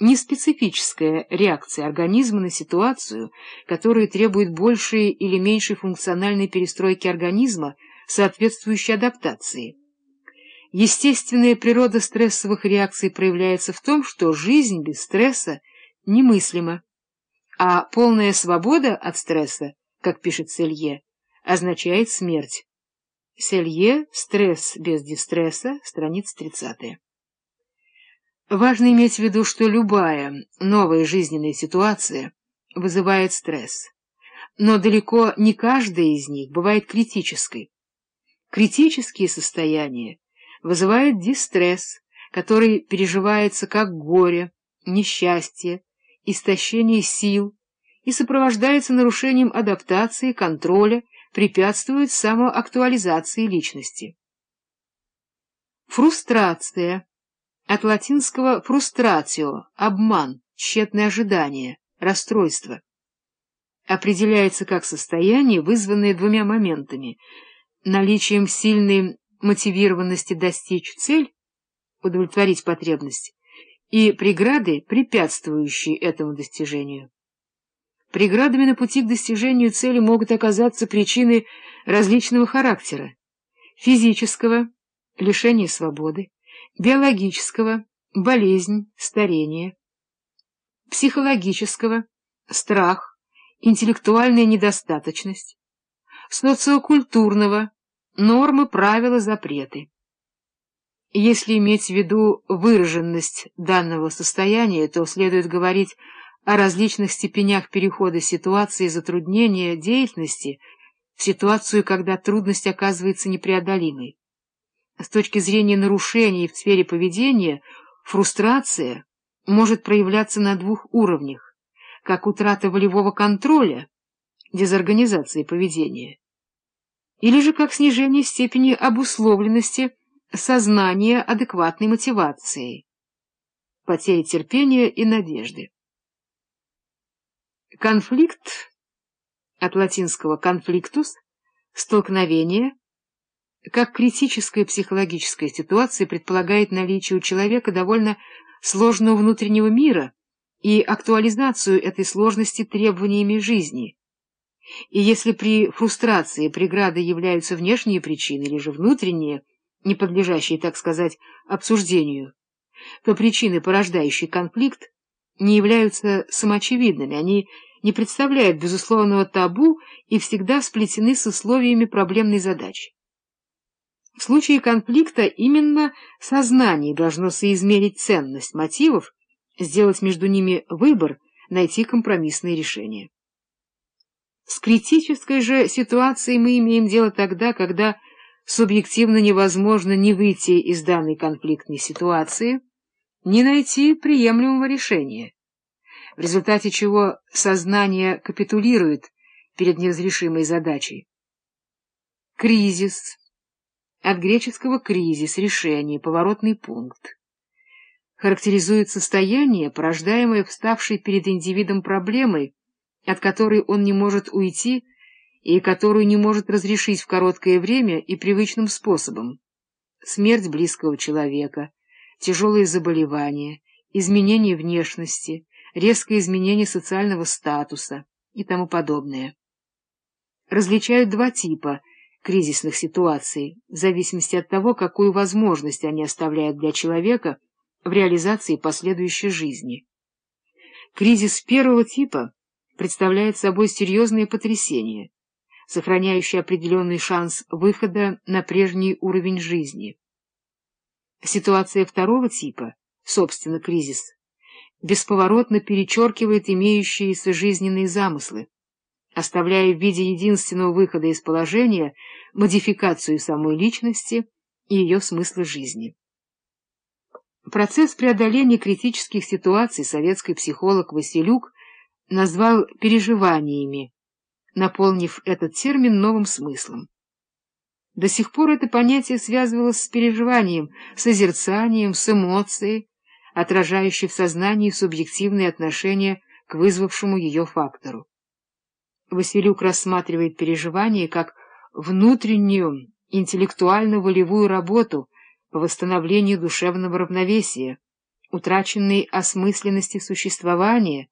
не специфическая реакция организма на ситуацию, которая требует большей или меньшей функциональной перестройки организма, соответствующей адаптации. Естественная природа стрессовых реакций проявляется в том, что жизнь без стресса немыслима, а полная свобода от стресса, как пишет Селье, означает смерть. Селье «Стресс без дистресса», страница 30. Важно иметь в виду, что любая новая жизненная ситуация вызывает стресс, но далеко не каждая из них бывает критической. Критические состояния вызывают дистресс, который переживается как горе, несчастье, истощение сил и сопровождается нарушением адаптации, контроля, препятствует самоактуализации личности. Фрустрация от латинского «frustratio» — обман, тщетное ожидание, расстройство. Определяется как состояние, вызванное двумя моментами — наличием сильной мотивированности достичь цель, удовлетворить потребность, и преграды, препятствующие этому достижению. Преградами на пути к достижению цели могут оказаться причины различного характера — физического, лишение свободы, биологического — болезнь, старение, психологического — страх, интеллектуальная недостаточность, социокультурного — нормы, правила, запреты. Если иметь в виду выраженность данного состояния, то следует говорить о различных степенях перехода ситуации затруднения деятельности в ситуацию, когда трудность оказывается непреодолимой. С точки зрения нарушений в сфере поведения, фрустрация может проявляться на двух уровнях, как утрата волевого контроля, дезорганизация поведения, или же как снижение степени обусловленности сознания адекватной мотивацией, потеря терпения и надежды. Конфликт, от латинского «конфликтус» — столкновение — как критическая психологическая ситуация предполагает наличие у человека довольно сложного внутреннего мира и актуализацию этой сложности требованиями жизни. И если при фрустрации преграды являются внешние причины или же внутренние, не подлежащие, так сказать, обсуждению, то причины, порождающие конфликт, не являются самоочевидными, они не представляют безусловного табу и всегда сплетены с условиями проблемной задачи. В случае конфликта именно сознание должно соизмерить ценность мотивов, сделать между ними выбор, найти компромиссное решение. С критической же ситуацией мы имеем дело тогда, когда субъективно невозможно не выйти из данной конфликтной ситуации, не найти приемлемого решения, в результате чего сознание капитулирует перед неразрешимой задачей. Кризис от греческого «кризис», «решение», «поворотный пункт». Характеризует состояние, порождаемое вставшей перед индивидом проблемой, от которой он не может уйти и которую не может разрешить в короткое время и привычным способом. Смерть близкого человека, тяжелые заболевания, изменение внешности, резкое изменение социального статуса и тому подобное. Различают два типа — кризисных ситуаций, в зависимости от того, какую возможность они оставляют для человека в реализации последующей жизни. Кризис первого типа представляет собой серьезное потрясение, сохраняющее определенный шанс выхода на прежний уровень жизни. Ситуация второго типа, собственно, кризис, бесповоротно перечеркивает имеющиеся жизненные замыслы, оставляя в виде единственного выхода из положения модификацию самой личности и ее смысла жизни. Процесс преодоления критических ситуаций советский психолог Василюк назвал переживаниями, наполнив этот термин новым смыслом. До сих пор это понятие связывалось с переживанием, созерцанием, с эмоцией, отражающей в сознании субъективные отношения к вызвавшему ее фактору. Василюк рассматривает переживание как внутреннюю интеллектуально-волевую работу по восстановлению душевного равновесия, утраченной осмысленности существования,